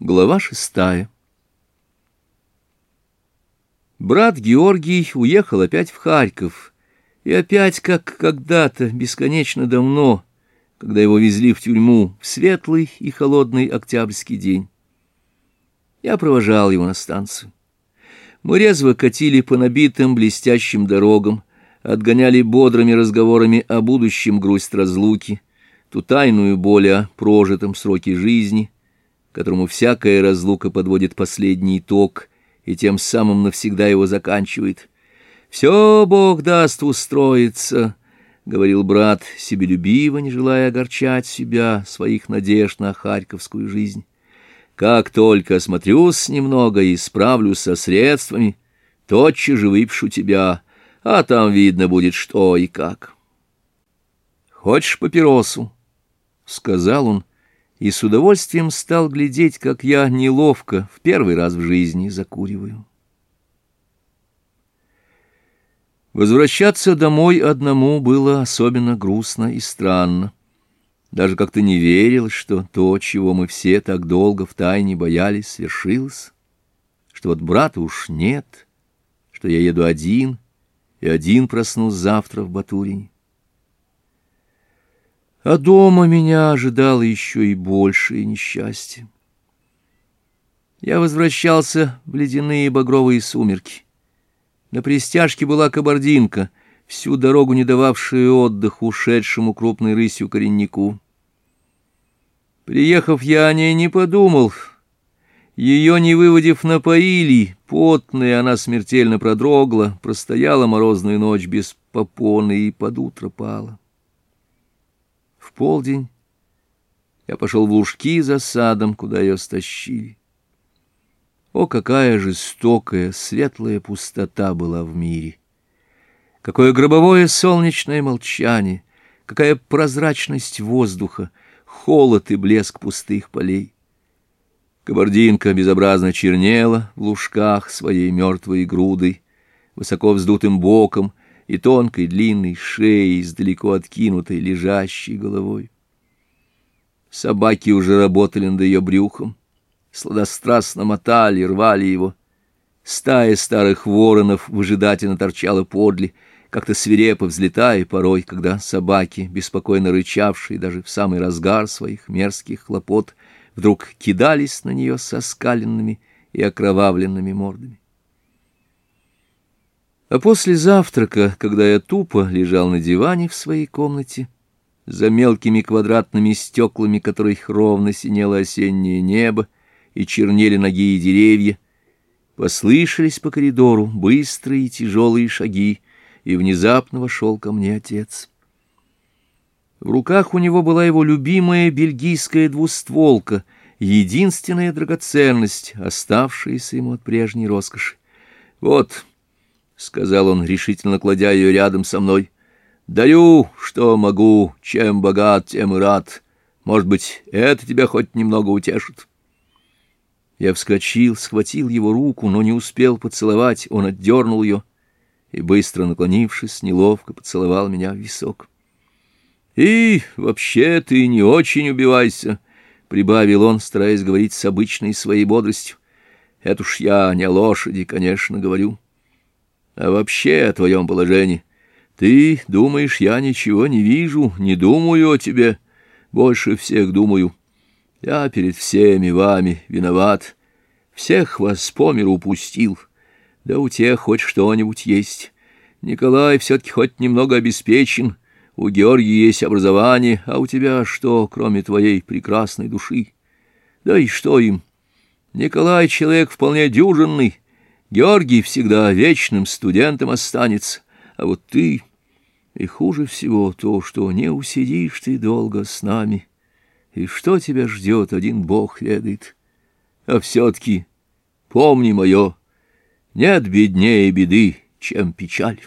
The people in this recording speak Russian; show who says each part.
Speaker 1: Глава шестая. Брат Георгий уехал опять в Харьков, и опять, как когда-то, бесконечно давно, когда его везли в тюрьму, в светлый и холодный октябрьский день. Я провожал его на станцию. Мы резво катили по набитым блестящим дорогам, отгоняли бодрыми разговорами о будущем грусть разлуки, ту тайную боль о прожитом сроке жизни — которому всякая разлука подводит последний итог и тем самым навсегда его заканчивает. «Все Бог даст устроиться», — говорил брат, себелюбиво, не желая огорчать себя, своих надежд на харьковскую жизнь. «Как только осмотрюсь немного и справлюсь со средствами, тотчас же выпишу тебя, а там видно будет, что и как». «Хочешь папиросу?» — сказал он, — и с удовольствием стал глядеть, как я неловко в первый раз в жизни закуриваю. Возвращаться домой одному было особенно грустно и странно. Даже как-то не верил, что то, чего мы все так долго втайне боялись, свершилось, что вот брата уж нет, что я еду один, и один проснусь завтра в Батурине. А дома меня ожидало еще и большее несчастье. Я возвращался в ледяные багровые сумерки. На пристяжке была кабардинка, всю дорогу не дававшая отдых ушедшему крупной рысью кореннику. Приехав, я о ней не подумал. Ее, не выводив, напоили. Потная она смертельно продрогла, простояла морозную ночь без попоны и под утро пала. В полдень я пошел в лужки за садом, куда ее стащили. О, какая жестокая, светлая пустота была в мире! Какое гробовое солнечное молчание! Какая прозрачность воздуха! Холод и блеск пустых полей! Кабардинка безобразно чернела в лужках своей мертвой грудой, высоко вздутым боком — и тонкой длинной шеей с далеко откинутой лежащей головой. Собаки уже работали над ее брюхом, сладострастно мотали, рвали его. Стая старых воронов выжидательно торчала подле, как-то свирепо взлетая порой, когда собаки, беспокойно рычавшие даже в самый разгар своих мерзких хлопот, вдруг кидались на нее со скаленными и окровавленными мордами. А после завтрака, когда я тупо лежал на диване в своей комнате, за мелкими квадратными стеклами которых ровно синело осеннее небо и чернели ноги и деревья, послышались по коридору быстрые и тяжелые шаги, и внезапно вошел ко мне отец. В руках у него была его любимая бельгийская двустволка, единственная драгоценность, оставшаяся ему от прежней роскоши. «Вот», — сказал он, решительно кладя ее рядом со мной. — Даю, что могу, чем богат, тем и рад. Может быть, это тебя хоть немного утешит. Я вскочил, схватил его руку, но не успел поцеловать. Он отдернул ее и, быстро наклонившись, неловко поцеловал меня в висок. — И вообще ты не очень убивайся, — прибавил он, стараясь говорить с обычной своей бодростью. — Это уж я не лошади, конечно, говорю. — а вообще о твоем положении. Ты думаешь, я ничего не вижу, не думаю о тебе. Больше всех думаю. Я перед всеми вами виноват. Всех вас по миру упустил. Да у тех хоть что-нибудь есть. Николай все-таки хоть немного обеспечен. У Георгия есть образование, а у тебя что, кроме твоей прекрасной души? Да и что им? Николай человек вполне дюжинный, Георгий всегда вечным студентом останется, а вот ты... И хуже всего то, что не усидишь ты долго с нами, и что тебя ждет, один Бог ведает. А все-таки помни мое, нет беднее беды, чем печаль».